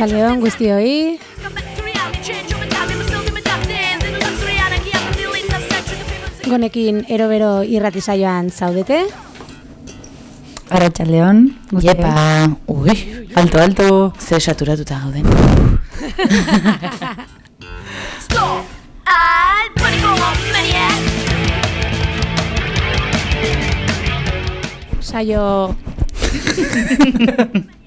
Arratxaldeon guztioi. Gonekin erobero irrati saioan zaudete. Arratxaldeon, Iepa, ui, alto, alto, ze saturatuta gauden. Saio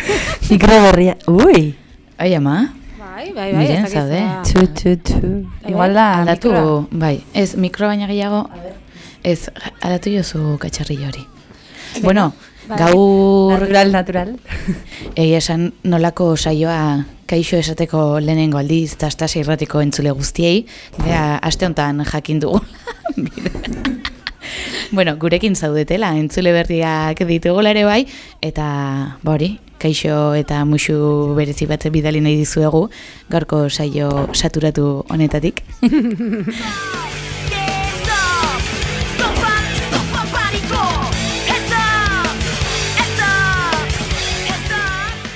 Mikro berria, ui, Ai, ama, Bai, bai, bai, Miren, zaude. txu, txu, txu. Bai, Igual da, aldatu, bai, ez, mikro baina gehiago, ez, aldatu jozu katxarri hori. Bueno, bai. gaur, Natural, natural. egia esan nolako saioa kaixo esateko lehenengo aldiz, eta estasi irratiko entzule guztiei, bea, aste honetan jakin dugu. bueno, gurekin zaudetela, entzule berriak ditugula ere bai, eta, ba hori, kaixo eta musu berezi bat bidali nahi dizuegu, gaurko saio saturatu honetatik.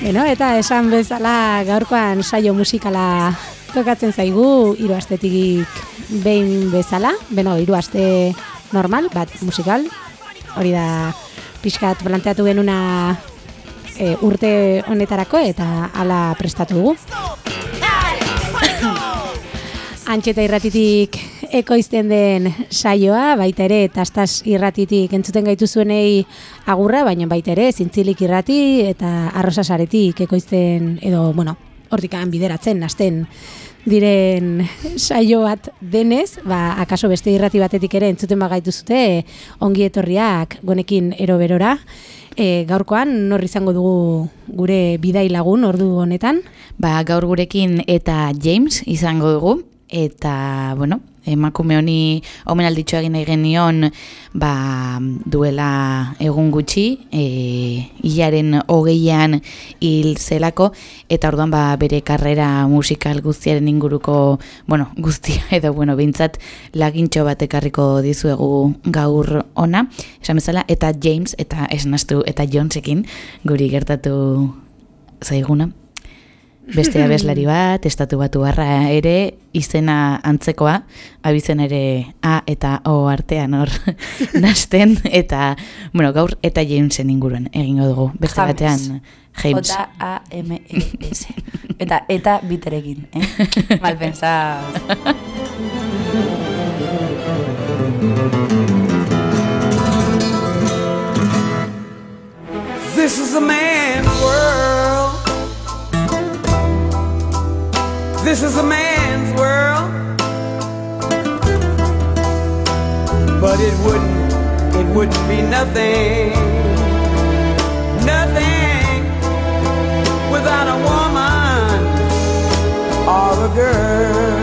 Bueno, eta esan bezala gaurkoan saio musikala tokatzen zaigu hiru astetik behin bezala, beno, hiru aste normal, bat musikal. Hori da pixkat planteatu genuna e, urte honetarako eta hala prestatu dugu. Antxeta irratitik ekoizten den saioa, baita ere, tastas irratitik entzuten gaitu zuenei agurra, baina baita ere, zintzilik irrati eta arrosasaretik ekoizten, edo, bueno, hortikan bideratzen, hasten diren saio bat denez, ba, akaso beste irrati batetik ere entzuten bagaitu zute, ongi etorriak gonekin eroberora, e, gaurkoan nor izango dugu gure bidai lagun ordu honetan. Ba, gaur gurekin eta James izango dugu, eta, bueno, emakume honi omenalditxo egin nahi genion ba, duela egun gutxi, e, hilaren hogeian hil zelako, eta orduan ba, bere karrera musikal guztiaren inguruko, bueno, guztia edo, bueno, bintzat lagintxo bat ekarriko dizuegu gaur ona, esan bezala, eta James, eta esnastu, eta Jonesekin guri gertatu zaiguna. Beste abeslari bat, estatu batu barra ere, izena antzekoa, abizen ere A eta O artean hor nasten, eta, bueno, gaur eta Jamesen inguruen egingo dugu. Beste James. batean, James. J-A-M-E-S. Eta, eta biterekin, eh? Malpensa. This is a man's world. This is a man's world. But it wouldn't, it wouldn't be nothing, nothing without a woman or a girl.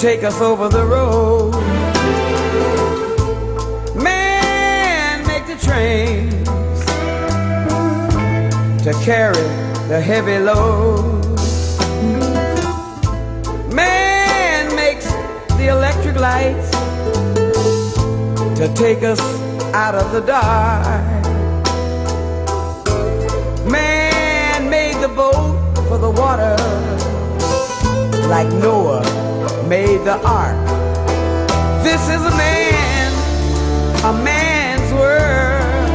Take us over the road. Man make the trains to carry the heavy load. Man makes the electric lights to take us out of the dark. Man made the boat for the water, like Noah made the ark. This is a man, a man's world.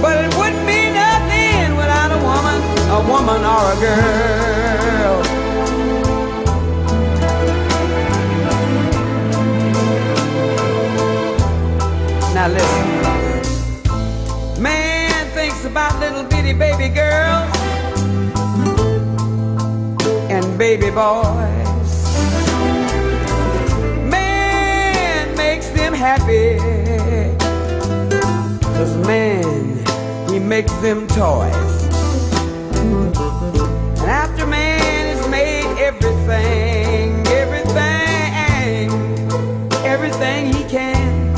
But it wouldn't be nothing without a woman, a woman or a girl. Now listen. Man thinks about little bitty baby girls baby boys. Man makes them happy. Cause man, he makes them toys. And after man has made everything, everything, everything he can.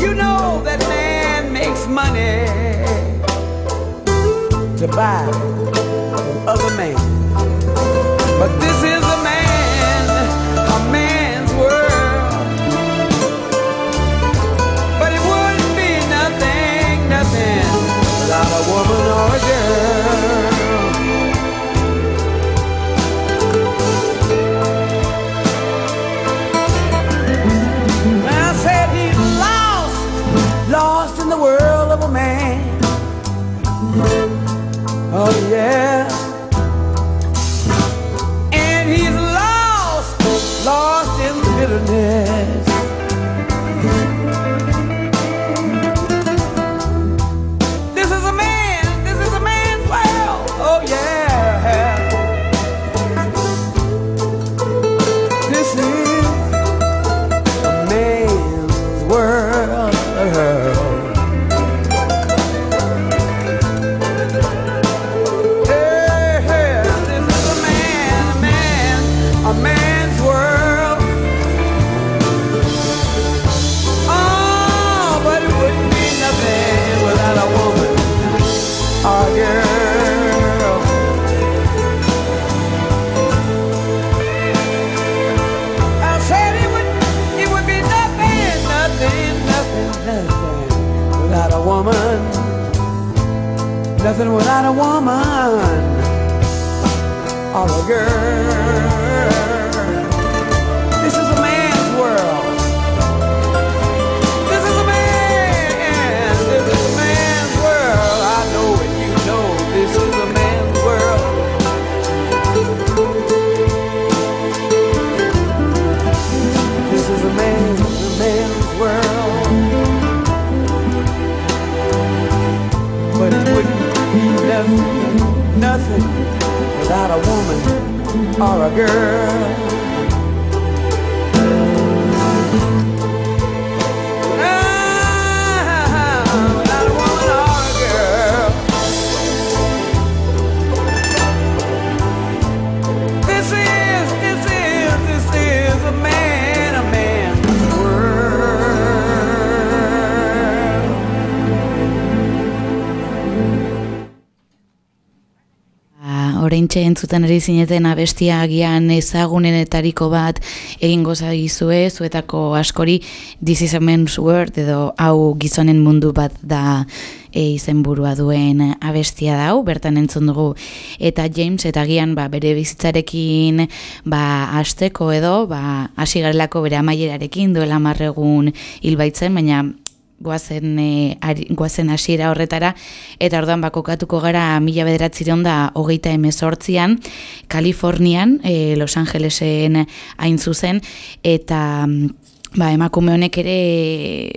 You know that man makes money to buy of a man. But this entzuten ari zineten abestia agian ezagunenetariko bat egingo zaizue, zuetako askori This is a man's world edo hau gizonen mundu bat da e, izenburua duen abestia da hau, bertan entzun dugu. Eta James eta agian ba, bere bizitzarekin ba, asteko edo ba, hasi garelako bere amaierarekin duela marregun hilbaitzen, baina goazen, e, ari, goazen hasiera horretara, eta orduan bakokatuko gara mila bederatzireon da hogeita emezortzian, Kalifornian, e, Los Angelesen hain zuzen, eta mm, Ba, emakume honek ere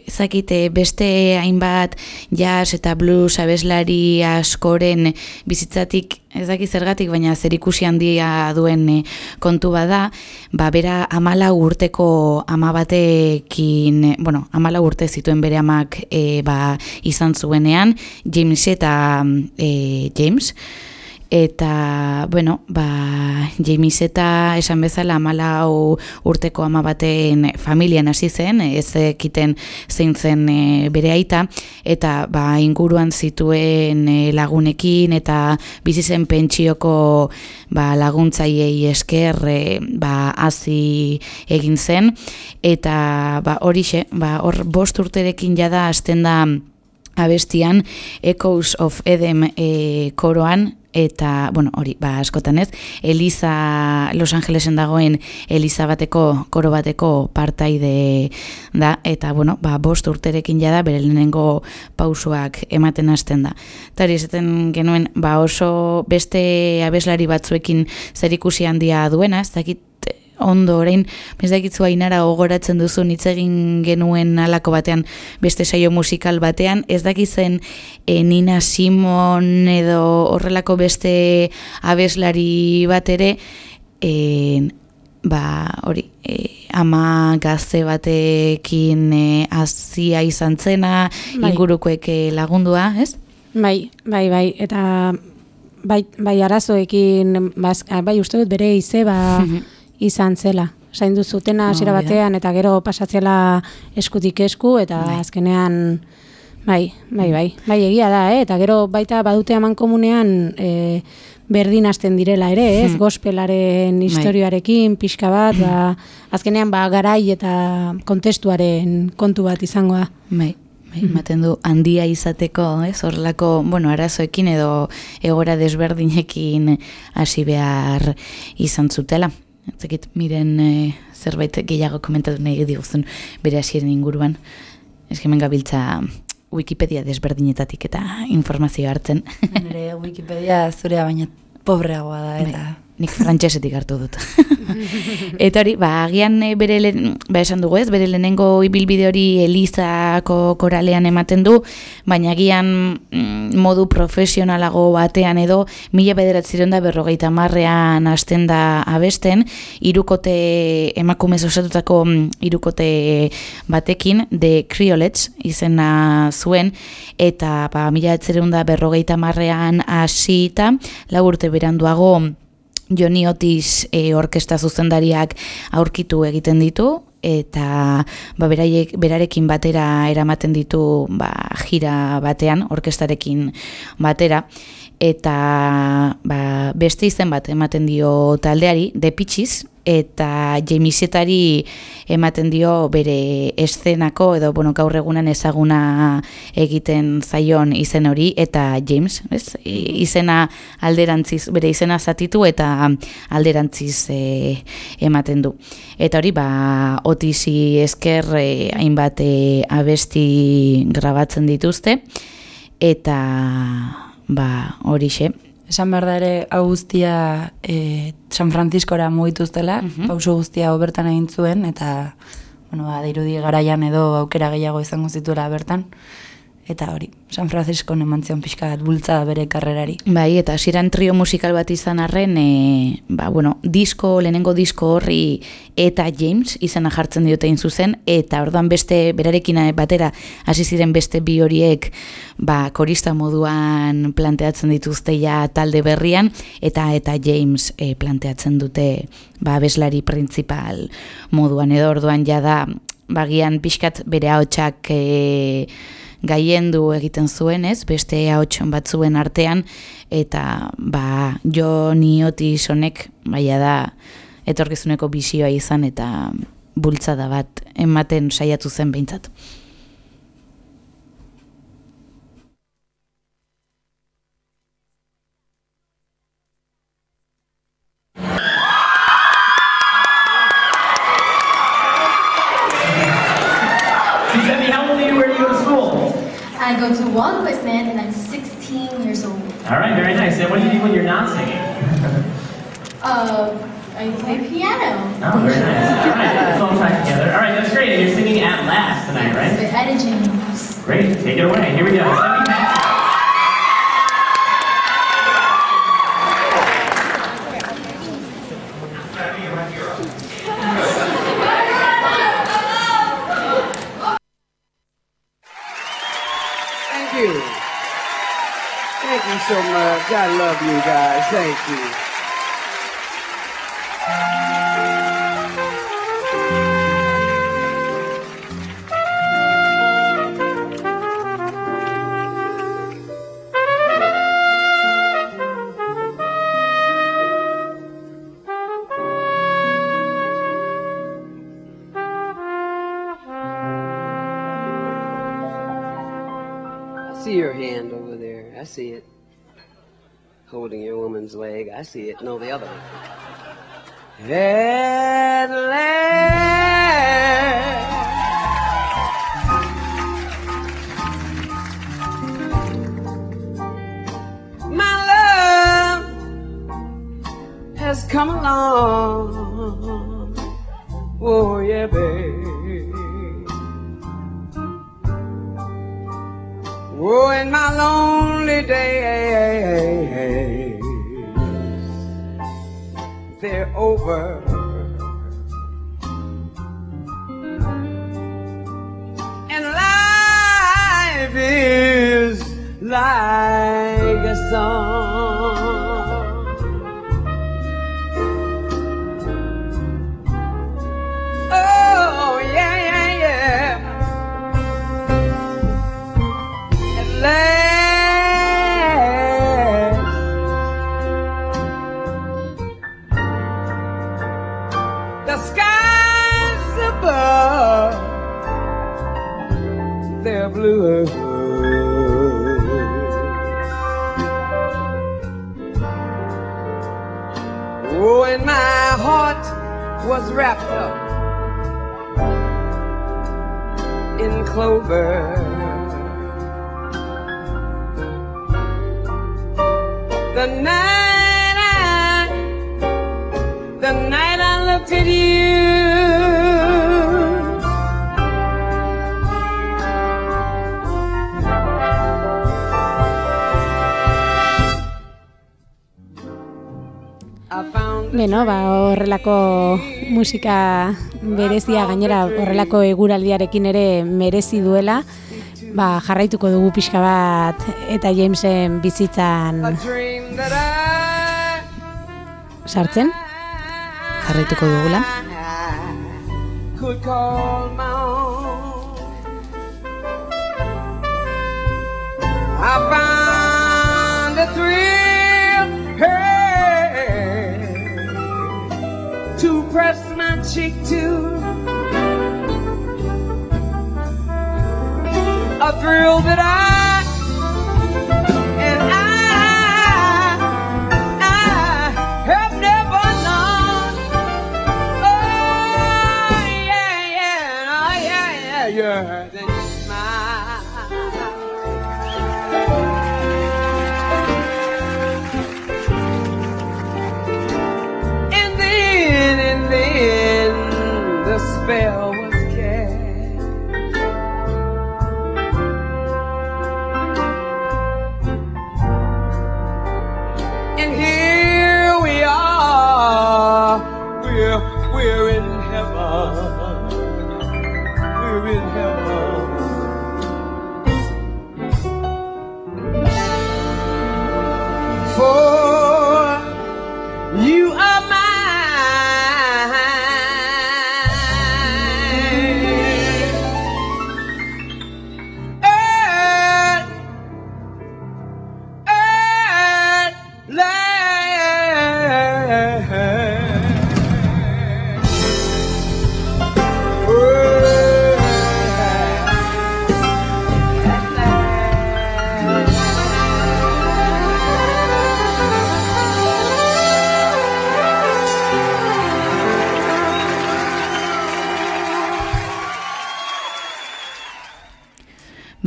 ezakite beste hainbat jazz eta blues abeslari askoren bizitzatik ez daki zergatik, baina zerikusi handia duen eh, kontu bada, ba, bera amala urteko ama batekin, eh, bueno, amala urte zituen bere amak eh, ba, izan zuenean, James eta eh, James, eta, bueno, ba, James eta esan bezala amalau urteko ama baten familian hasi zen, ez ekiten zein zen e, bere aita, eta ba, inguruan zituen e, lagunekin eta bizi zen pentsioko ba, laguntzaiei esker e, ba, hazi egin zen, eta ba, horixe, ba, hor bost urterekin jada hasten da abestian Echoes of Edem e, koroan eta, bueno, hori, ba, askotan ez, Eliza, Los Angelesen dagoen Eliza bateko, koro bateko partaide da, eta, bueno, ba, bost urterekin jada, bere lehenengo pausuak ematen hasten da. Eta hori, esaten genuen, ba, oso beste abeslari batzuekin zerikusi handia duena, ez dakit ondo orain ez dakitzu ainara gogoratzen duzu hitz egin genuen alako batean beste saio musikal batean ez dakitzen e, Nina Simon edo horrelako beste abeslari bat ere e, ba hori e, ama gazte batekin e, azia izan zena Bai. ingurukoek e, lagundua, ez? Bai, bai, bai, eta bai, bai arazoekin, baz, bai uste dut bere izeba izan zela. Zaindu zutena hasiera da. batean eta gero pasatzela eskutik esku eta Bai. azkenean Bai, bai, bai. Bai, egia da, eh? eta gero baita badute aman komunean e, berdin hasten direla ere, ez? Hmm. Gospelaren historioarekin, pixka bat, ba, azkenean ba, garai eta kontestuaren kontu bat izango da. Bai, bai, ematen du handia izateko, ez? Horrelako, bueno, arazoekin edo egora desberdinekin hasi behar izan zutela. Ez dakit, miren eh, zerbait gehiago komentatu nahi diguzun bere hasieren inguruan. Ez hemen gabiltza Wikipedia desberdinetatik eta informazio hartzen. Nire Wikipedia zurea baina pobreagoa da, eta... Nik frantsesetik hartu dut. eta hori, ba, agian eh, bere, lehen- ba, esan dugu ez, bere lehenengo ibilbide hori Elizako koralean ematen du, baina agian mm, modu profesionalago batean edo mila bederatziron da berrogeita marrean hasten da abesten, irukote emakumez osatutako mm, irukote batekin, The Criolets izena zuen, eta ba, mila da berrogeita marrean hasita, lau urte beranduago Joni Otis e, orkesta zuzendariak aurkitu egiten ditu eta ba, beraiek, berarekin batera eramaten ditu ba, jira batean, orkestarekin batera. Eta ba, beste izen bat ematen dio taldeari, Pitches, eta Jamisetari ematen dio bere eszenako edo bueno, gaur egunan ezaguna egiten zaion izen hori eta James, ez? Izena alderantziz, bere izena zatitu eta alderantziz e, ematen du. Eta hori, ba, otisi esker e, hainbat e, abesti grabatzen dituzte eta ba, horixe, Esan behar da ere, hau guztia e, San Franciscora mugituztela, Mhm. pauso guztia hau bertan egin zuen, eta, bueno, ba, dirudi garaian edo aukera gehiago izango zituela bertan. Eta hori, San Francisco eman zion pixka bat bultzada bere karrerari. Bai, eta hasieran trio musikal bat izan arren, e, ba, bueno, disko, lehenengo disko horri eta James izena jartzen diote zuzen, eta orduan beste berarekin batera hasi ziren beste bi horiek ba, korista moduan planteatzen dituzte ja talde berrian, eta eta James e, planteatzen dute ba, abeslari principal moduan, edo orduan jada bagian pixkat bere ahotsak e, gaiendu egiten zuen, ez? Beste ahots batzuen artean eta ba Joni Otis honek baia da etorkizuneko bisioa izan eta bultzada bat ematen saiatu zen behintzat. Uh, I play piano. Oh, very nice. All right, let's all try together. All right, that's great. And you're singing at last tonight, right? With Etta James. Great. Take it away. Here we go. I love you guys. Thank you. Leg. I see it. No, the other one. At last. My love has come along. Oh, yeah, babe. Oh, in my lonely days, they're over. And life is like a song. Was up in clover. The night I, the night I looked at you. I found the Beno, ba, horrelako musika berezia gainera horrelako eguraldiarekin ere merezi duela, ba, jarraituko dugu pixka bat eta Jamesen bizitzan sartzen. Jarraituko dugula. My cheek to. A thrill that I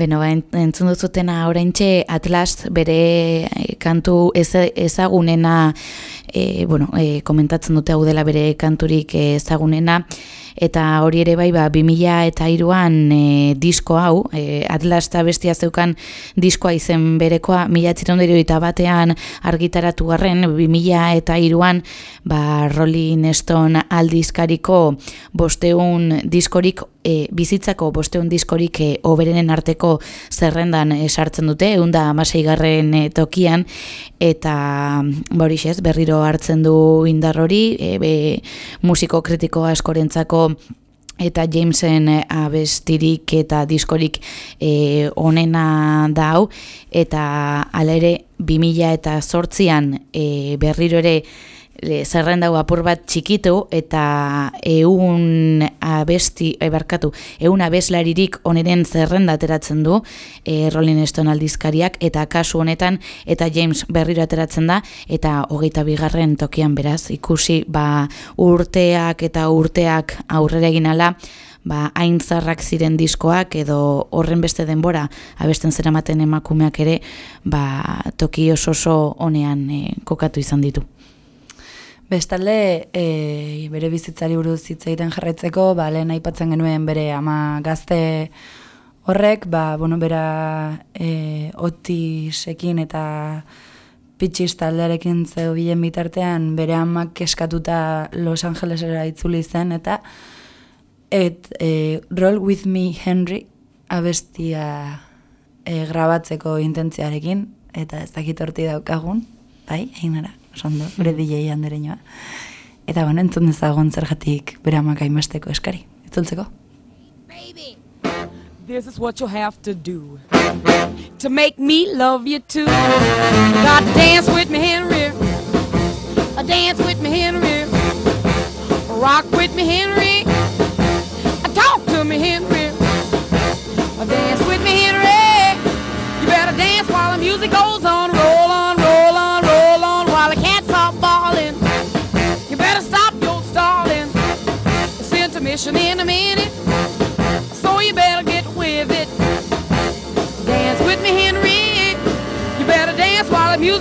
Beno, ba, ent- entzun duzutena oraintxe Atlas bere eh, kantu ez- ezagunena e, bueno, e, komentatzen dute hau dela bere kanturik ezagunena. Eta hori ere bai ba 2000 eta hiruan e, disko hau e, Atlas eta bestia zeukan diskoa izen berekoa mila eta batean argitaratu garren 2000 eta hiruan ba Rolling Stone aldizkariko bosteun diskorik e, bizitzako bosteun diskorik e, oberenen arteko zerrendan e, sartzen dute, egun da amaseigarren e, tokian, eta ba horixe ez, berriro hartzen du indar hori, e, be, musiko kritiko askorentzako eta Jamesen eh, abestirik eta diskorik eh, onena da hau eta hala ere 2000 eta sortzian eh, berriro ere e, zerrenda hau apur bat txikitu eta eun abesti, e, barkatu, eun abeslaririk oneren zerrenda ateratzen du e, Rolling Stone aldizkariak eta kasu honetan eta James berriro ateratzen da eta hogeita bigarren tokian beraz ikusi ba urteak eta urteak aurrera egin ala ba, hain zarrak ziren diskoak edo horren beste denbora abesten zeramaten emakumeak ere ba, toki oso oso honean e, kokatu izan ditu. Bestalde, e, bere bizitzari buruz hitz egiten jarraitzeko, ba, lehen aipatzen genuen bere ama gazte horrek, ba, bueno, bera e, otisekin eta pitxiz taldearekin zebilen bitartean, bere amak keskatuta Los Angelesera itzuli zen, eta et, e, Roll With Me Henry abestia e, grabatzeko intentziarekin, eta ez dakit horti daukagun, bai, ondo, gure DJ andereñoa. Eta bueno, entzun dezagun zergatik bere amak hainbesteko eskari. Itzultzeko? This is what you'll have to do to make me love you too. You got to dance with me, Henry. Uh, Dance with me, Henry. Rock with me, Henry. Uh, Talk to me, Henry. Uh, Dance with me, Henry. goes on, roll on,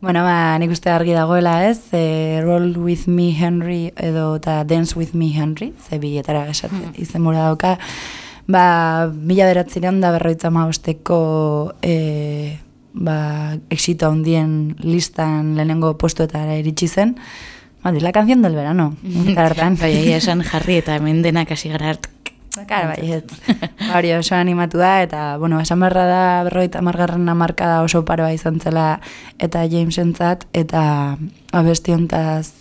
Bueno, ba, nik uste argi dagoela ez, e, Roll with me Henry edo eta Dance with me Henry, ze biletara esatzen izen mura dauka, ba, mila beratzirean da berroitza maosteko e, ba, exito handien listan lehenengo postuetara iritsi zen, ba, la canción del verano, hartan. Bai, esan jarri eta hemen denak hasi gara Kar, bai, ez. Hori oso animatu da, eta, bueno, esan beharra da berroita margarren markada oso paroa izan zela eta Jamesentzat, eta abestiontaz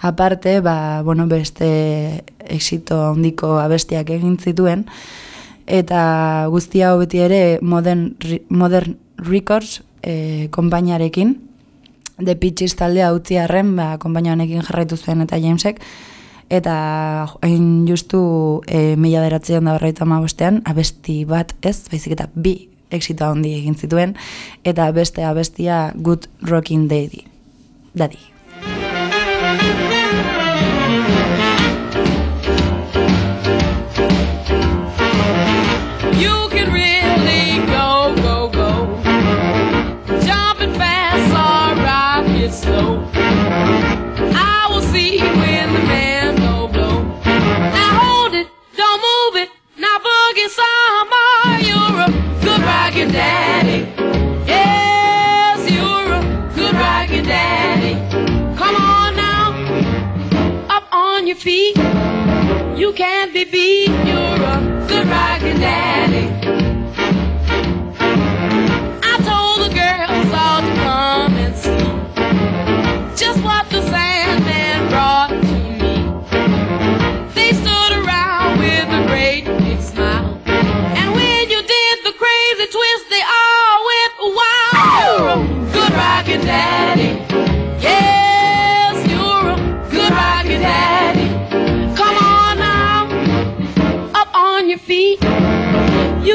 aparte, ba, bueno, beste exito handiko abestiak egin zituen, eta guzti hau beti ere Modern, Modern Records e, konpainiarekin, The Pitches taldea utzi arren, ba, konpainia honekin jarraitu zuen eta Jamesek, eta hain justu e, mila beratzen da berroita bostean, abesti bat ez, baizik eta bi exito handi egin zituen, eta beste abestia Good Rocking Daddy. Daddy. You can really go, go, go. Jumping fast or rocket slow. I will see when You're a good rockin' daddy. Yes, you're a good rockin' daddy. Come on now, up on your feet. You can't be beat. You're a good rockin' daddy. I told the girls all to come and see just what the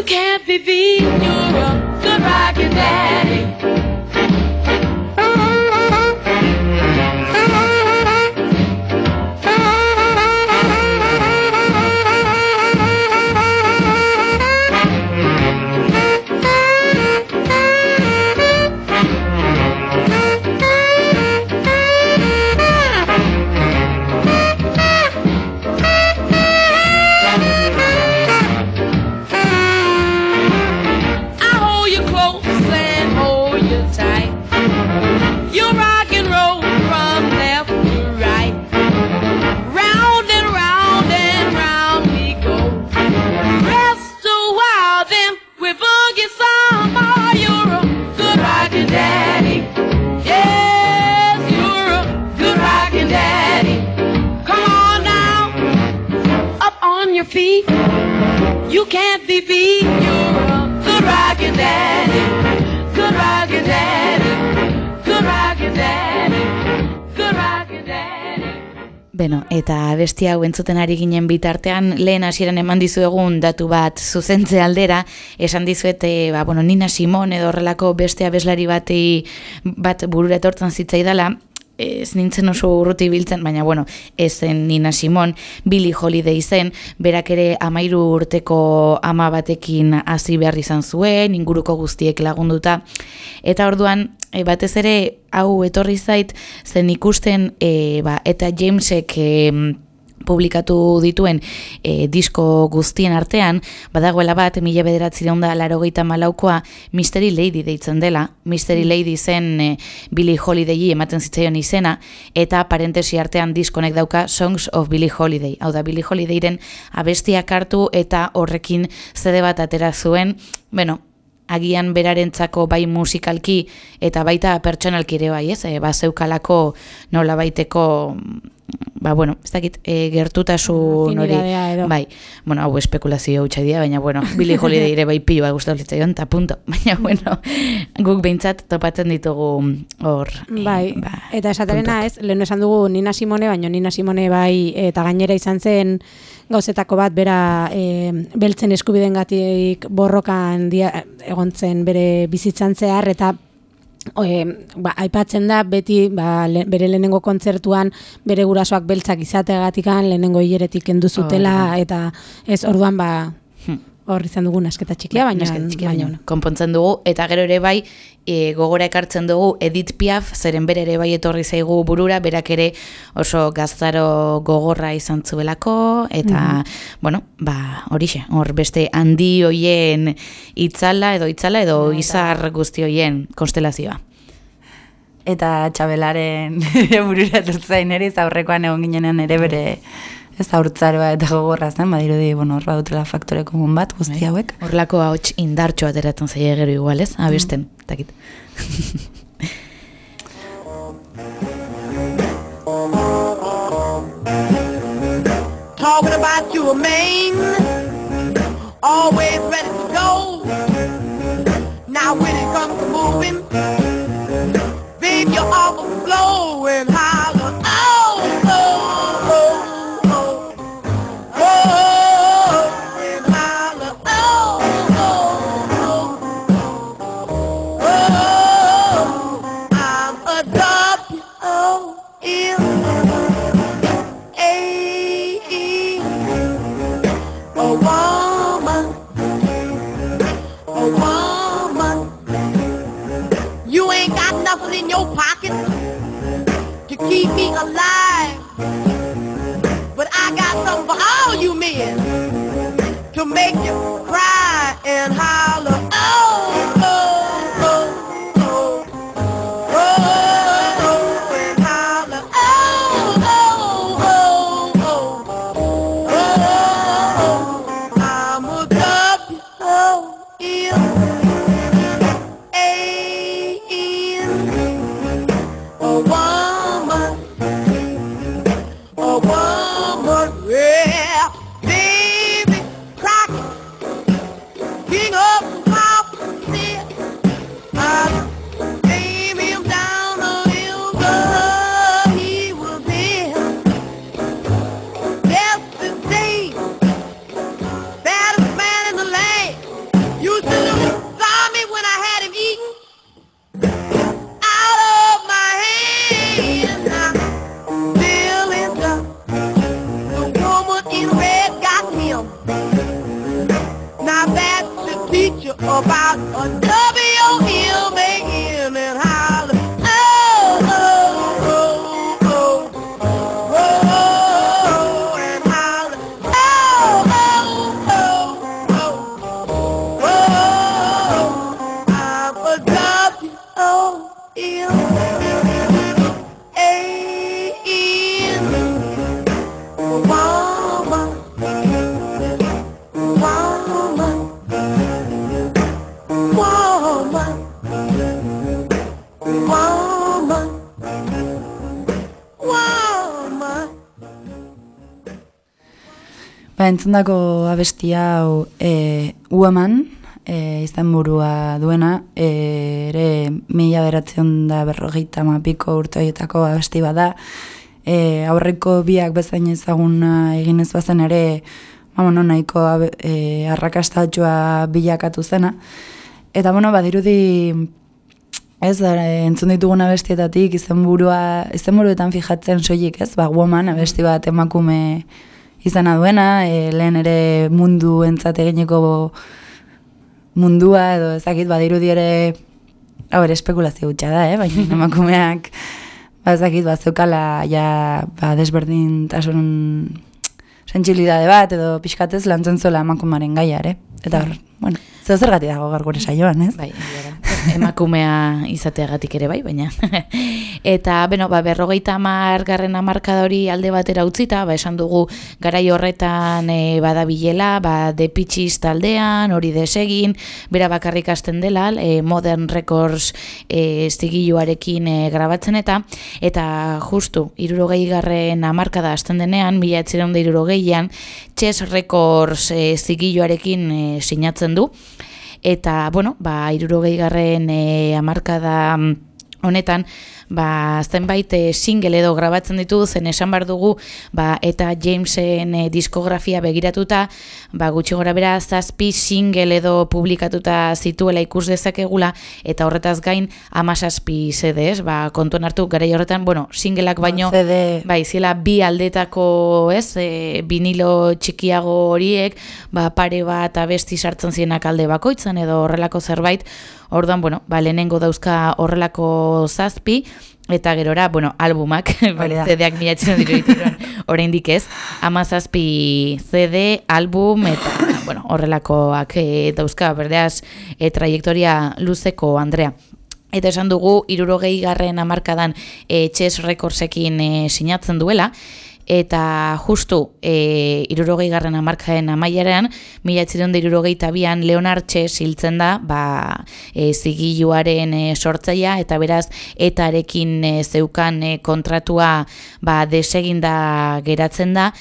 You can't be beat. You're a good rockin' daddy. Beno, eta besti hau entzuten ari ginen bitartean, lehen hasieran eman dizuegun datu bat zuzentze aldera, esan dizuete, ba, bueno, Nina Simon edo horrelako beste abeslari batei bat burura etortzen zitzaidala, ez nintzen oso urruti biltzen, baina bueno, ez zen Nina Simon, Billy Holiday zen, berak ere amairu urteko ama batekin hasi behar izan zuen, inguruko guztiek lagunduta, eta orduan, e, batez ere, hau etorri zait, zen ikusten, e, ba, eta Jamesek... E, publikatu dituen e, disko guztien artean, badagoela bat, mila bederatzireun da larogeita malaukoa, Mystery Lady deitzen dela, Mystery Lady zen e, Billie Holiday ematen zitzaion izena, eta parentesi artean diskonek dauka Songs of Billie Holiday. Hau da, Billie Holidayren abestiak hartu eta horrekin zede bat atera zuen, bueno, agian berarentzako bai musikalki eta baita pertsonalki ere bai, ez? E, ba zeukalako nola baiteko ba bueno, ez dakit e, gertutasun hori. Bai. Bueno, hau espekulazio hutsa dira, baina bueno, Billie Holiday ere bai piloa gustatzen litzaion ta punto. Baina bueno, guk beintzat topatzen ditugu hor. e, Bai, ba, eta esaterena puntuak. ez, lehen esan dugu Nina Simone, baina Nina Simone bai eta gainera izan zen gauzetako bat bera e, beltzen eskubiden gatik borrokan dia, egon zen bere bizitzan zehar eta e, ba, aipatzen da beti ba, le, bere lehenengo kontzertuan bere gurasoak beltzak izateagatikan lehenengo hileretik kendu zutela Hori eta ez orduan ba. Hor izan dugu nasketa txikia, baina, Neska txikia, baina, baina konpontzen dugu eta gero ere bai e, gogora ekartzen dugu Edith Piaf zeren bere ere bai etorri zaigu burura berak ere oso gaztaro gogorra izan zuelako eta bueno ba horixe hor beste handi hoien itzala edo itzala edo izar guzti hoien konstelazioa. Eta txabelaren burura etortzain ere, aurrekoan egon ginenean ere bere ez haurtzaroa eta gogorra zen, badirudi, bueno, hor badutela faktore komun bat, guzti hauek. Horlako ahots indartxo ateratzen zaie gero igual, ez? Abesten, takit. Talking about you a man, the teacher about a W-O-M-A-N and holler. Entzundako abesti hau e, Woman, e, izan burua duena, e, ere mila beratzen da berrogeita mapiko urte horietako abesti bada, e, aurreko biak bezain ezaguna eginez bazen ere, ba, bueno, nahiko e, arrakastatxoa bilakatu zena. Eta, bueno, badirudi, ez, e, entzun ditugun abestietatik, izenburua, izenburuetan fijatzen soilik, ez, ba, woman, abesti bat emakume izana duena, e, lehen ere mundu entzat egineko mundua, edo ezakit, badirudi ere, hau ere espekulazio gutxa da, eh? baina emakumeak, ba, ezakit, ba, zeukala, ja, ba, desberdintasun sentsibilidade bat, edo pixkatez lantzen zuela emakumaren gaia, ere? Eta hor, bueno, zeu zergatik dago gaur gure saioan, ez? Bai, emakumea izateagatik ere bai, baina. Eta, beno, ba, berrogeita hamar garren hamarkada hori alde batera utzita, ba, esan dugu garai horretan e, badabilela, ba, de pitxiz taldean, hori desegin, bera bakarrik hasten dela, e, Modern Records e, zigiluarekin e, grabatzen eta, eta justu, irurogei garren hamarkada hasten denean, mila etzireun da irurogeian, Chess Records e, zigiluarekin e, sinatzen du, eta, bueno, ba, irurogei garren e, amarkada mm, honetan, ba, zenbait e, single edo grabatzen ditu, zen esan bar dugu, ba, eta Jamesen e, diskografia begiratuta, ba, gutxi gora bera zazpi single edo publikatuta zituela ikus dezakegula, eta horretaz gain amasazpi CDs, ba, kontuan hartu, gara horretan, bueno, singleak baino, CD. Bai, ziela bi aldetako, ez, e, vinilo txikiago horiek, ba, pare bat abesti sartzen zienak alde bakoitzan edo horrelako zerbait, orduan, bueno, ba, lehenengo dauzka horrelako zazpi, eta gerora, bueno, albumak. CD-ak milatzen diruditiron, oraindik ez, amazazpi CD, album, eta, bueno, horrelakoak e, dauzka, berdeaz, e, trajektoria luzeko Andrea. Eta esan dugu, irurogei garren amarkadan e, Chess Recordsekin e, sinatzen duela, eta justu e, irurogei garren amarkaden amaiarean, mila etzireun da irurogei tabian Leonard Chess hiltzen da, ba, e, zigiluaren e, sortzaia, eta beraz, etarekin e, zeukan e, kontratua ba, deseginda geratzen da,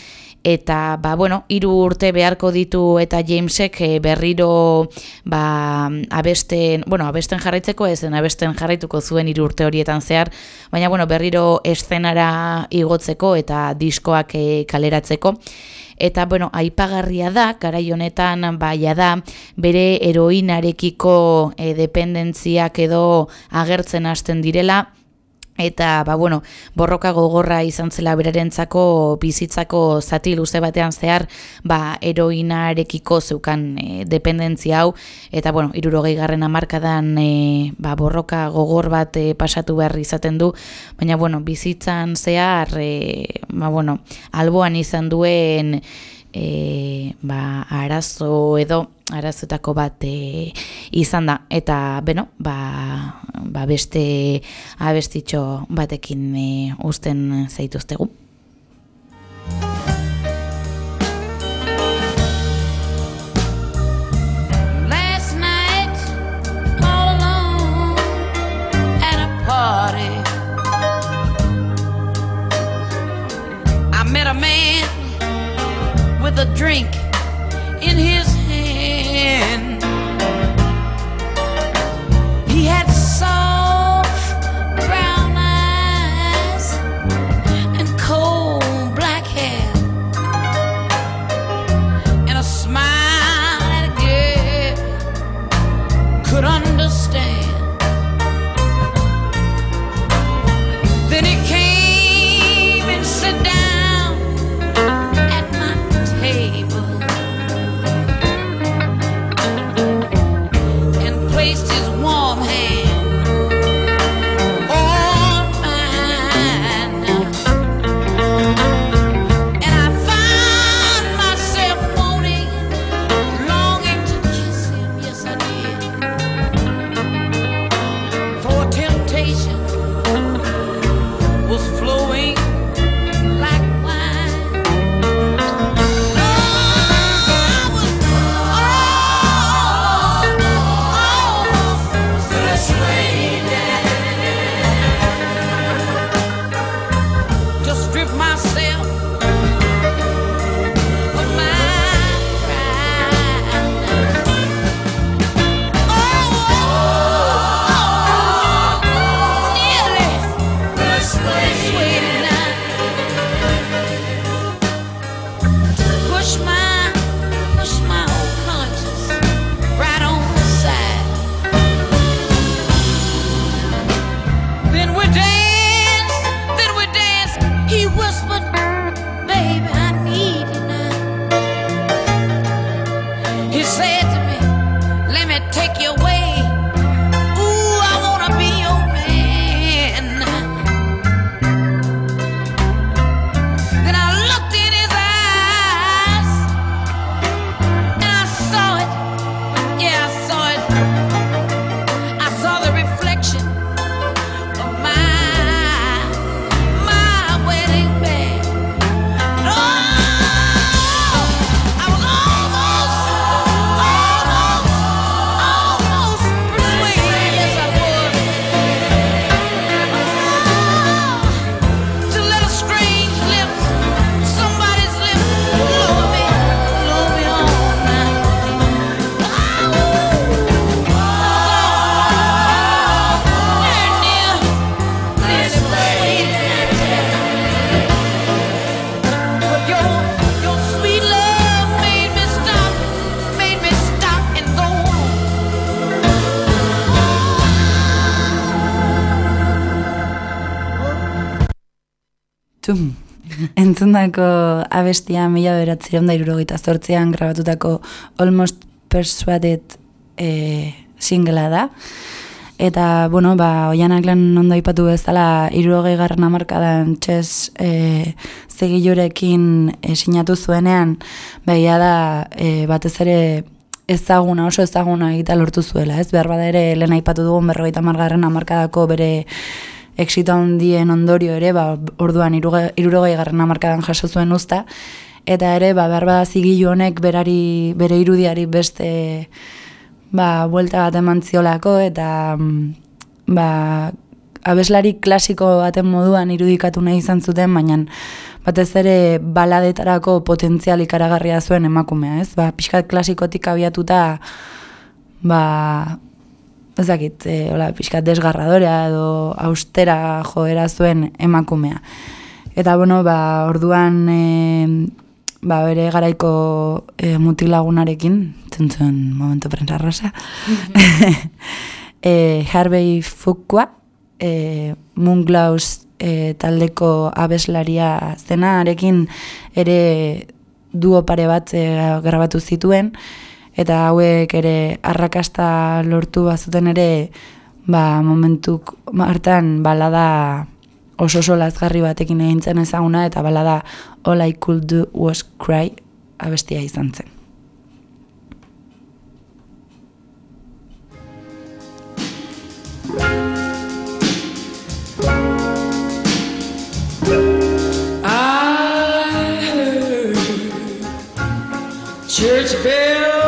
eta ba, bueno, hiru urte beharko ditu eta Jamesek eh, berriro ba, abesten, bueno, abesten jarraitzeko ezen abesten jarraituko zuen hiru urte horietan zehar, baina bueno, berriro eszenara igotzeko eta diskoak eh, kaleratzeko. Eta, bueno, aipagarria da, garai honetan, baia da, bere heroinarekiko e, dependentziak edo agertzen hasten direla, Eta, ba, bueno, borroka gogorra izan zela berarentzako bizitzako zati luze batean zehar, ba, eroinarekiko zeukan e, dependentzia hau, eta, bueno, irurogei garren amarkadan e, ba, borroka gogor bat e, pasatu behar izaten du, baina, bueno, bizitzan zehar, e, ba, bueno, alboan izan duen e, ba, arazo edo arazoetako bat e, izan da. Eta beno ba, ba beste abestitxo batekin e, uzten zaituztegu drink myself. Entzundako abestia mila beratzireun da irurogeita zortzean grabatutako Almost Persuaded e, singela da. Eta, bueno, ba, oianak lan ondo ipatu bezala, irurogei garren amarkadan txez e, zegilurekin e, sinatu zuenean, behia da, e, batez ere ezaguna, oso ezaguna egita lortu zuela, ez? Behar bada ere, lehen aipatu dugun berrogeita margarren amarkadako bere exito handien ondorio ere, ba, orduan irurogei garren amarkadan jaso zuen usta, eta ere, ba, behar bada zigilu honek berari, bere irudiari beste ba, buelta bat eman ziolako, eta mm, ba, abeslari klasiko baten moduan irudikatu nahi izan zuten, baina batez ere baladetarako potentzial ikaragarria zuen emakumea, ez? Ba, pixkat klasikotik abiatuta, ba, ez dakit, e, hola, pixkat desgarradorea edo austera joera zuen emakumea. Eta, bueno, ba, orduan, e, ba, bere garaiko e, mutilagunarekin, zentzuen momento prensa rosa, e, Harvey Fukua, e, Munglaus e, taldeko abeslaria zenarekin ere duo pare bat e, grabatu zituen, eta hauek ere arrakasta lortu bazuten ere ba, momentuk hartan balada oso oso lazgarri batekin egin zen ezaguna eta balada All I Could Do Was Cry abestia izan zen. Church bells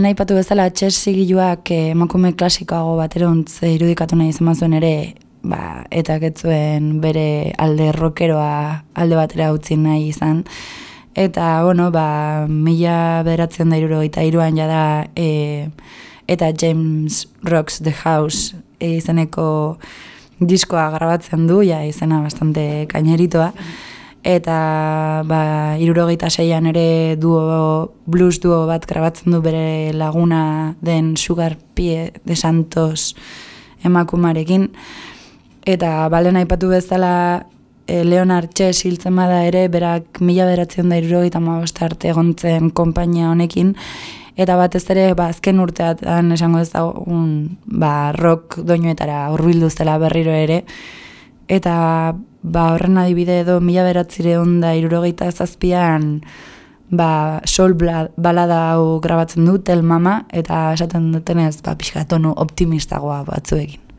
lehen aipatu bezala, txes zigiluak eh, emakume klasikoago baterontz irudikatu nahi izan bazuen ere, ba, eta ketzuen bere alde rokeroa alde batera utzi nahi izan. Eta, bueno, ba, mila bederatzen da iruro eta iruan jada, e, eta James Rocks The House e, izeneko diskoa grabatzen du, ja, izena bastante kaineritoa. Eta ba, irurogeita seian ere duo, blues duo bat grabatzen du bere laguna den Sugar Pie de Santos emakumarekin. Eta balen aipatu bezala e, Leonard Chess hiltzen bada ere, berak mila beratzen da irurogeita arte egontzen konpainia honekin, eta batez ere ba, azken urteatan esango ez da un, ba, rock doinuetara urbildu zela berriro ere, eta ba, horren adibide edo mila beratzire onda irurogeita zazpian ba, sol balada hau grabatzen du, tel mama, eta esaten dutenez ba, pixka tonu optimistagoa batzuekin.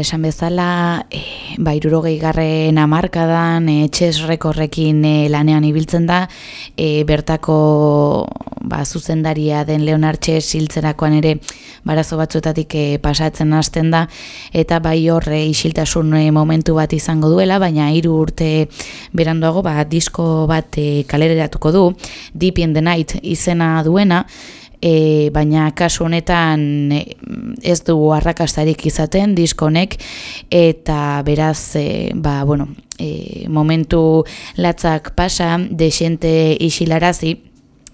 Esan bezala, e, ba, irurogei garren amarkadan, e, txes rekorrekin e, lanean ibiltzen da, e, bertako ba, zuzendaria den Leonard Txes hiltzerakoan ere barazo batzuetatik e, pasatzen hasten da, eta bai horre isiltasun e, momentu bat izango duela, baina hiru urte beranduago, ba, disko bat e, kalereratuko du, Deep in the Night izena duena, e, baina kasu honetan e, ez du arrakastarik izaten diskonek eta beraz e, ba, bueno, e, momentu latzak pasa desente isilarazi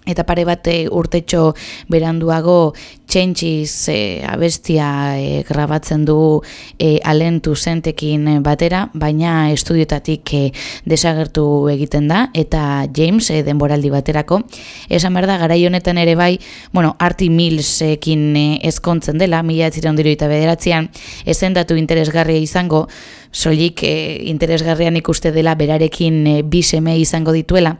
eta pare bat urtetxo beranduago txentxiz e, abestia e, grabatzen du e, alentu zentekin batera, baina estudiotatik e, desagertu egiten da, eta James e, denboraldi baterako. Esan behar da, garai honetan ere bai, bueno, Artie Millsekin e, ezkontzen dela, mila etziren eta bederatzean, ezen datu interesgarria izango, soilik e, interesgarrian ikuste dela berarekin e, bi seme izango dituela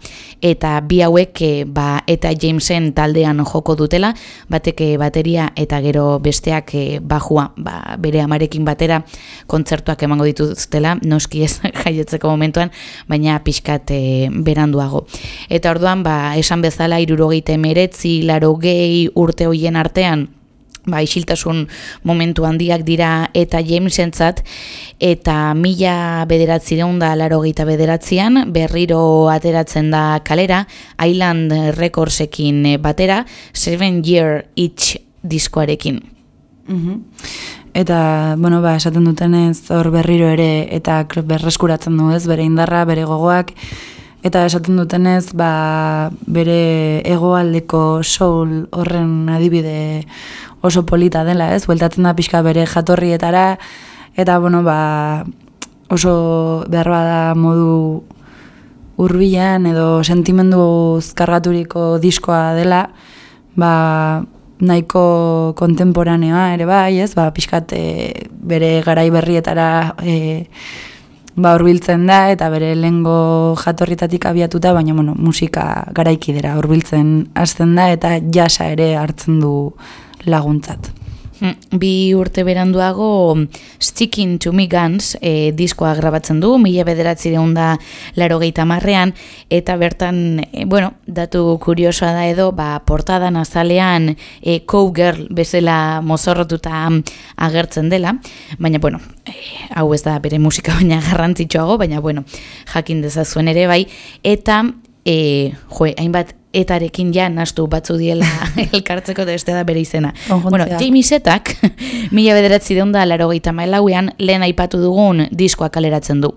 eta bi hauek e, ba, eta Jamesen taldean joko dutela, batek bateria eta gero besteak e, bajua ba, bere amarekin batera kontzertuak emango dituztela, noski ez jaietzeko momentuan, baina pixkat e, beranduago. Eta orduan, ba, esan bezala, irurogeite meretzi, laro gehi urte hoien artean, ba, isiltasun momentu handiak dira eta Jamesentzat, eta mila bederatzireun da laro bederatzean, berriro ateratzen da kalera, Island Recordsekin batera, Seven Year Each diskoarekin. Mhm. Eta, bueno, ba, esaten dutenez, hor berriro ere, eta berreskuratzen du ez, bere indarra, bere gogoak, eta esaten dutenez, ba, bere hegoaldeko soul horren adibide oso polita dela, ez, bueltatzen da pixka bere jatorrietara, eta, bueno, ba, oso behar bada modu hurbilan edo sentimendu kargaturiko diskoa dela, ba, nahiko kontemporaneoa ere bai, ez? Ba, pixkat e, bere garai berrietara e, ba hurbiltzen da eta bere lengo jatorritatik abiatuta, baina bueno, musika garaikidera hurbiltzen hasten da eta jasa ere hartzen du laguntzat. Mm, Bi urte beranduago Sticking to Me Guns e, diskoa grabatzen du, mila bederatzi da laro marrean, eta bertan, e, bueno, datu kuriosoa da edo, ba, portadan azalean e, cowgirl bezala mozorrotuta agertzen dela, baina, bueno, e, hau ez da bere musika baina garrantzitsuago, baina, bueno, jakin dezazuen ere bai, eta, e, jo, hainbat etarekin ja nastu batzu diela elkartzeko da beste da bere izena. Bueno, Jamie Setak, mila bederatzi deunda laro gehieta mailauean, lehen aipatu dugun diskoa kaleratzen du.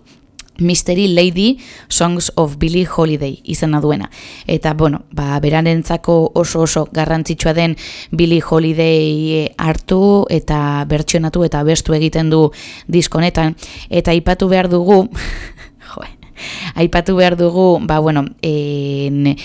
Mystery Lady Songs of Billie Holiday izena duena. Eta, bueno, ba, berarentzako oso oso garrantzitsua den Billie Holiday eh, hartu eta bertsionatu eta bestu egiten du diskonetan. Eta aipatu behar dugu, aipatu behar dugu, ba, bueno, en,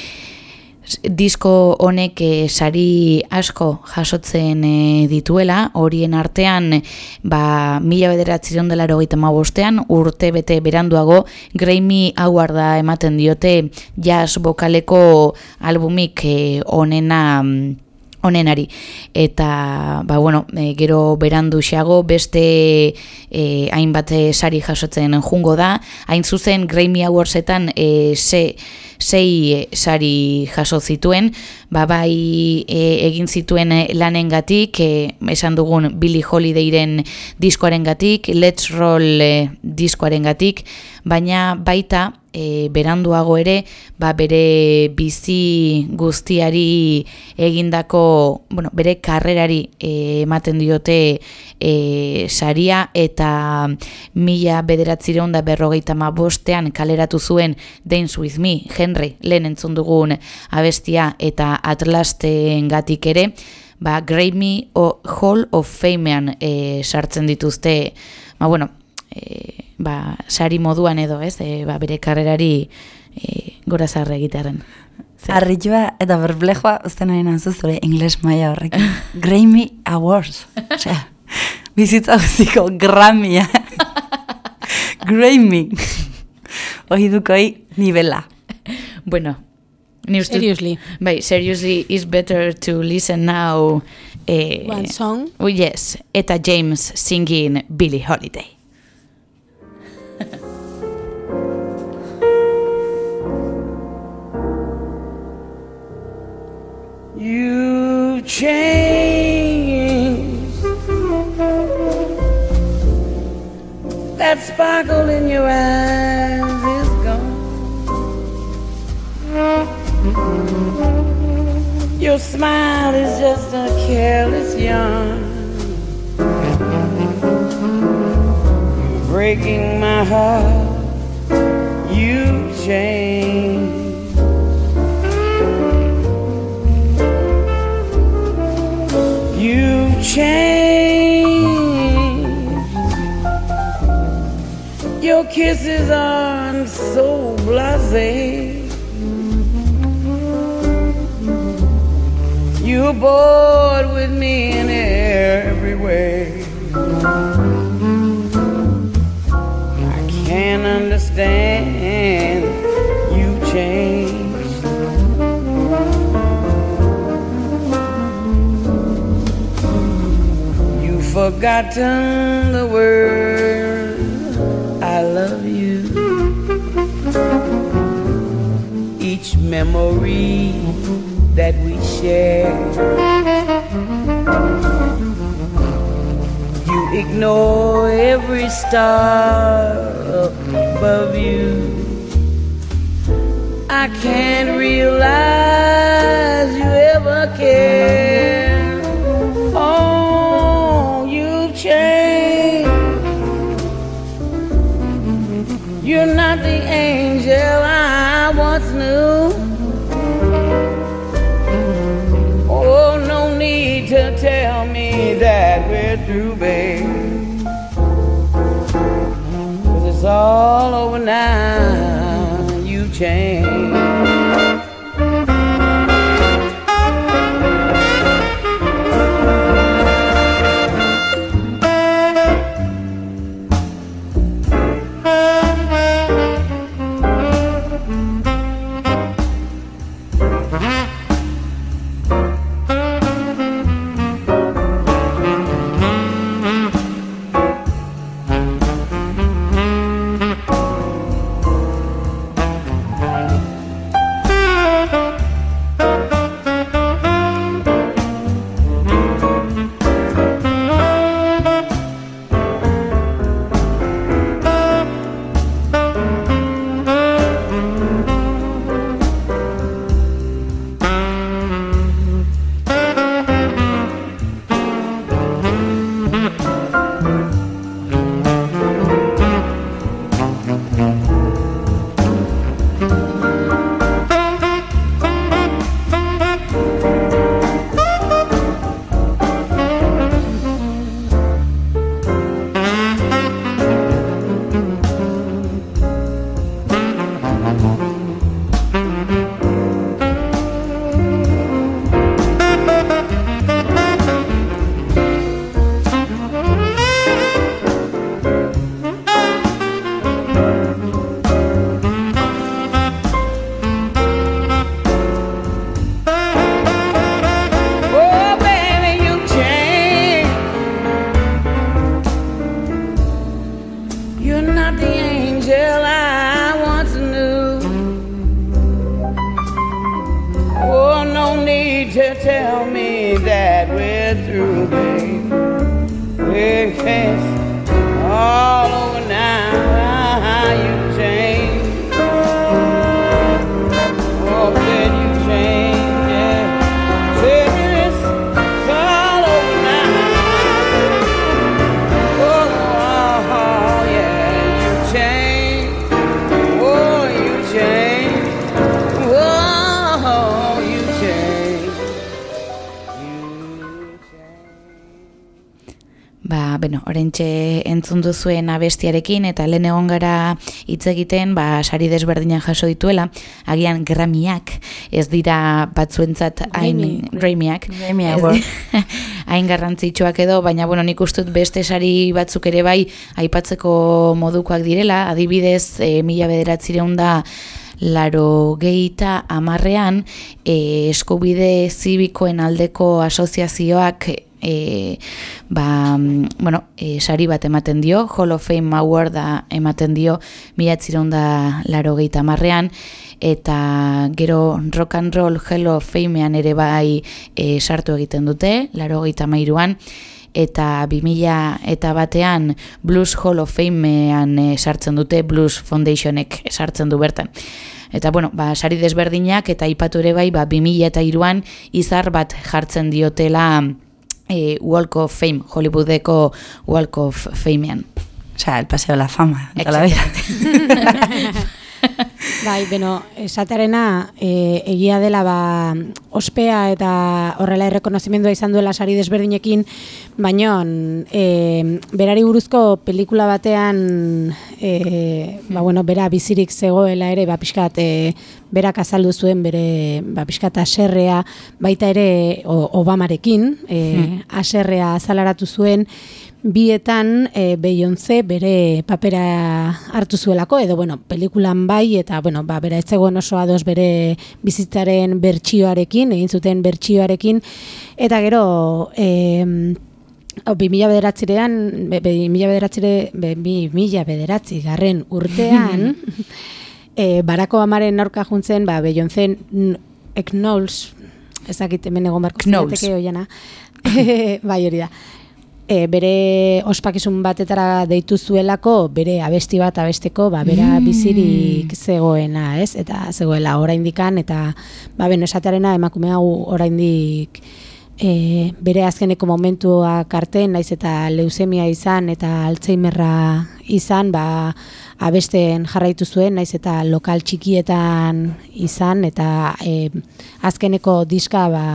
disko honek eh, sari asko jasotzen eh, dituela, horien artean ba, mila bederatziron dela erogeita bostean, urte bete beranduago, Grammy Awarda ematen diote jazz bokaleko albumik eh, onena mm, onenari. Eta, ba, bueno, e, gero berandu xago beste e, hainbat e, sari jasotzen jungo da. Hain zuzen Grammy Awardsetan e, ze, sei e, sari jaso zituen, ba, bai e, egin zituen e, lanengatik, e, esan dugun Billie Holidayren diskoarengatik, Let's Roll e, diskoarengatik, baina baita e, beranduago ere, ba, bere bizi guztiari egindako, bueno, bere karrerari e, ematen diote e, saria eta mila bederatzireun da berrogeita ma bostean kaleratu zuen Dance With Me, Henry, lehen entzun dugun abestia eta Atlasten gatik ere, ba, Grammy Hall of Famean e, sartzen dituzte, ba, bueno, e, ba, sari moduan edo, ez, e, ba, bere karrerari e, gora zarre egitearen. Arritua eta berblejoa uste nahi nazu zure ingles maila horrekin. Grammy Awards. Osea, bizitza guztiko Grammya. Grammy. Hoi dukoi nivela. Bueno, ni uste, Seriously. bai, seriously, it's better to listen now. Eh, One song. Oh, yes, eta James singing Billie Holiday. You changed that sparkle in your eyes is gone. Your smile is just a careless yarn, breaking my heart. You changed. You've changed. Your kisses aren't so blasé. You're bored with me in every way. Understand. You changed. You've forgotten the word I love you. Each memory that we share You ignore every star above you. I can't realize you ever cared. Oh, you've changed. You're not the angel I once now. You changed. Entzun duzuen abestiarekin eta lehen egon gara hitz egiten, ba, sari desberdinak jaso dituela, agian gramiak, ez dira batzuentzat hain di- hain garrantzitsuak edo, baina bueno, nik uste dut beste sari batzuk ere bai aipatzeko modukoak direla, adibidez, e, mila bederatzireun da laro geita amarrean e, eskubide zibikoen aldeko asoziazioak e, ba, mm, bueno, e, sari bat ematen dio, Hall of Fame Awarda ematen dio milatzireun da laro geita amarrean, eta gero Rock and Roll Hall of Famean ere bai e, sartu egiten dute, laro geita mairuan, eta 2000 eta batean Blues Hall of Famean e, sartzen dute, Blues Foundationek sartzen du bertan. Eta bueno, ba, sari desberdinak eta aipatu ere bai, ba, 2000 eta iruan izar bat jartzen diotela e, Walk of Fame, Hollywoodeko Walk of Famean. O sea, el paseo de la fama. de toda la vida. Bai, beno, esatearena e, egia dela ba, ospea eta horrela errekonozimendua izan duela sari desberdinekin, baino e, berari buruzko pelikula batean e, ba, bueno, bera bizirik zegoela ere, ba, pixkat, e, berak azaldu zuen bere ba, pixkat aserrea, baita ere o, Obamarekin, e, aserrea azalaratu zuen, bietan e, Beyoncé bere papera hartu zuelako edo bueno, pelikulan bai eta bueno, ba bera ez zegoen oso ados bere bizitzaren bertsioarekin, egin zuten bertsioarekin. Eta gero eh 2000 bederatzirean, be, be, 2000 bederatzi, be, 2000 bederatzi garren urtean, e, barako amaren aurka juntzen, ba, Beyoncé Knowles, ezakit hemen egon barko zinateke oiana, bai hori da. E, bere ospakizun batetara deitu zuelako bere abesti bat abesteko ba bera Mm. bizirik zegoena, ez? Eta zegoela oraindikan eta ba beno esatearena emakume hau oraindik e, bere azkeneko momentuak arte naiz eta leusemia izan eta Alzheimerra izan, ba abesten jarraitu zuen, naiz eta lokal txikietan izan eta e, azkeneko diska ba,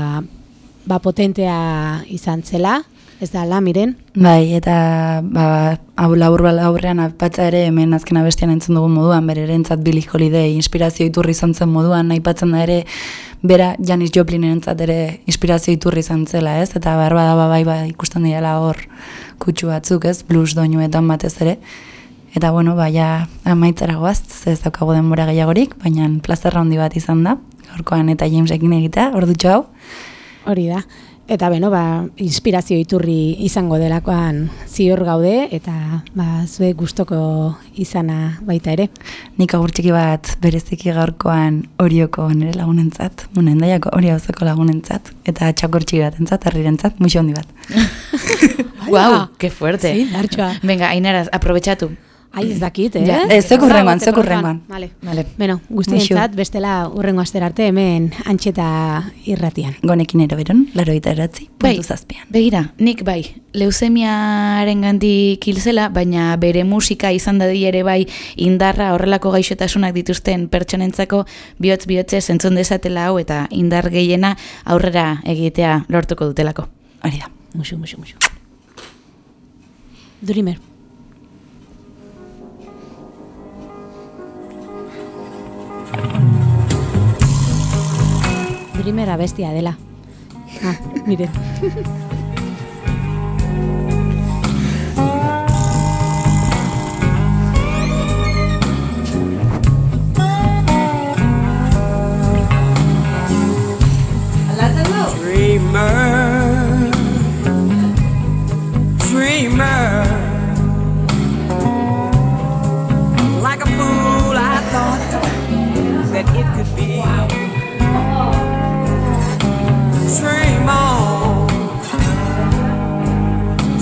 ba potentea izan zela, ez da la miren. Bai, eta ba, hau labur aurrean apatza ere hemen azken abestian entzun dugun moduan, bere erentzat Billy Holiday inspirazio iturri izan zen moduan, aipatzen da ere, bera Janis Joplinen entzat ere inspirazio iturri izan zela, ez? Eta behar bada ba, bai, ba, ikusten dira hor kutsu batzuk, ez? Blues doinuetan batez ere. Eta bueno, ba, ja, amaitzara goaz, ez daukago denbora gehiagorik, baina plazerra handi bat izan da, gaurkoan eta Jamesekin egitea, ordutxo hau. Hori da. Eta beno, ba, inspirazio iturri izango delakoan ziur gaude eta ba, zuek gustoko izana baita ere. Nik agur txiki bat bereziki gaurkoan orioko nire lagunentzat, munen daiako hori hauzeko lagunentzat, eta txakor txiki bat entzat, herrirentzat, muixo handi bat. Wow, qué fuerte. Sí. Venga, Ainara, aprovechatu. Ai, ez dakit, eh? Ja. Ez, Zago, zuek te hurrengoan. Vale. Vale. Beno, guztientzat bestela urrengo aster arte hemen antxeta irratian. Gonekin ero beron, laro eta eratzi, Bai, puntu zazpian. begira, nik bai, leuzemiaren gandik hilzela, baina bere musika izan dadi ere bai indarra horrelako gaixotasunak dituzten pertsonentzako bihotz bihotzez entzun dezatela hau eta indar gehiena aurrera egitea lortuko dutelako. Hori da. Muxu, muxu, muxu. Dreamer. Dreamer abestia dela. Ah, miren. Dreamer, dreamer. That it could be. Dream on,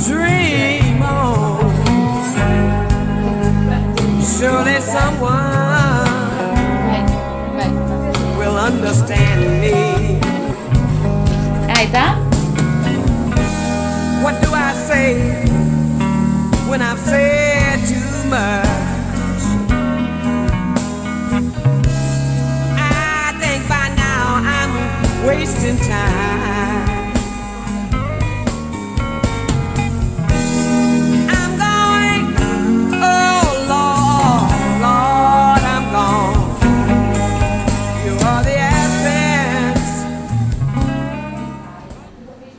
dream on. Surely someone will understand me. Ah, eta? in time.